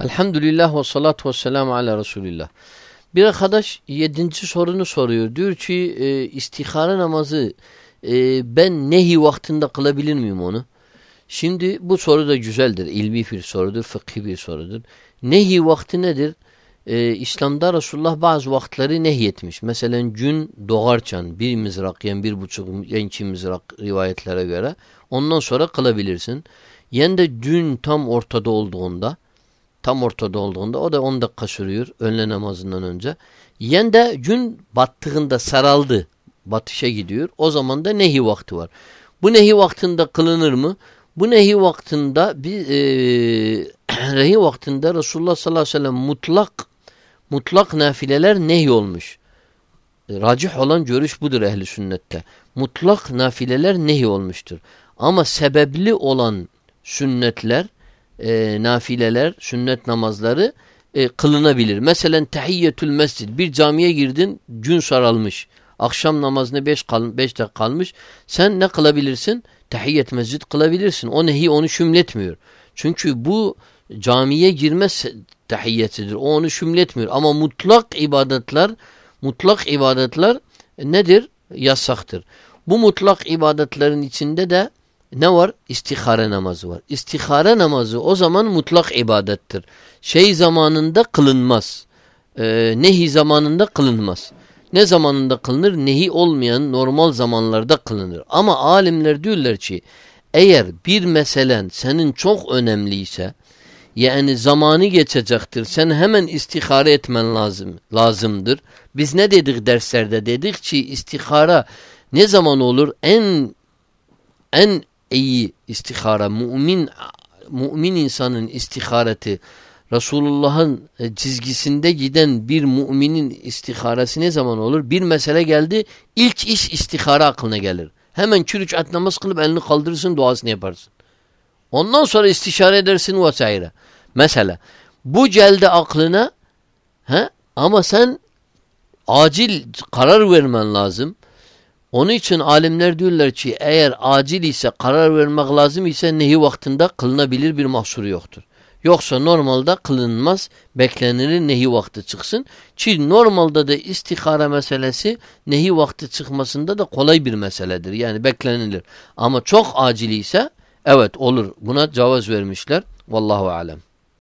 Elhamdülillah ve salatu ve selamu ala Resulillah. Bir arkadaş yedinci sorunu soruyor. Diyor ki e, istihara namazı e, ben nehi vaktinde kılabilir miyim onu? Şimdi bu soru da güzeldir. İlmi bir sorudur, fıkhi bir sorudur. Nehi vakti nedir? Ee, İslam'da Resulullah bazı vaktleri nehyetmiş. Mesela gün doğarken bir mızrak, yani bir buçuk, yani iki mızrak rivayetlere göre ondan sonra kılabilirsin. Yani de gün tam ortada olduğunda tam ortada olduğunda o da 10 dakika sürüyor önle namazından önce. Yen de gün battığında saraldı batışa gidiyor. O zaman da nehi vakti var. Bu nehi vaktinde kılınır mı? Bu nehi vaktinde bir e, nehi vaktinde Resulullah sallallahu aleyhi ve sellem mutlak mutlak nafileler nehi olmuş. Racih olan görüş budur ehli sünnette. Mutlak nafileler nehi olmuştur. Ama sebepli olan sünnetler e, nafileler, sünnet namazları e, kılınabilir. Mesela tehiyyetül mescid. Bir camiye girdin, gün saralmış. Akşam namazına beş, kal, beş dakika kalmış. Sen ne kılabilirsin? Tehiyyet mescid kılabilirsin. O nehi onu şümletmiyor. Çünkü bu camiye girme tehiyyetidir. O onu şümletmiyor. Ama mutlak ibadetler mutlak ibadetler nedir? Yasaktır. Bu mutlak ibadetlerin içinde de ne var? İstihare namazı var. İstihare namazı o zaman mutlak ibadettir. Şey zamanında kılınmaz. Ee, nehi zamanında kılınmaz. Ne zamanında kılınır? Nehi olmayan normal zamanlarda kılınır. Ama alimler diyorlar ki eğer bir meselen senin çok önemliyse yani zamanı geçecektir. Sen hemen istihare etmen lazım lazımdır. Biz ne dedik derslerde? Dedik ki istihara ne zaman olur? En en iyi istihara, mümin mümin insanın istihareti Resulullah'ın e, çizgisinde giden bir müminin istiharesi ne zaman olur? Bir mesele geldi, ilk iş istihara aklına gelir. Hemen kürüç at namaz kılıp elini kaldırırsın, duasını yaparsın. Ondan sonra istişare edersin vesaire. Mesela bu geldi aklına he? ama sen acil karar vermen lazım. Onun için alimler diyorlar ki eğer acil ise karar vermek lazım ise nehi vaktinde kılınabilir bir mahsuru yoktur. Yoksa normalde kılınmaz, beklenilir nehi vakti çıksın. Ki normalde de istihara meselesi nehi vakti çıkmasında da kolay bir meseledir. Yani beklenilir. Ama çok acil ise evet olur. Buna cevaz vermişler. Vallahu alem.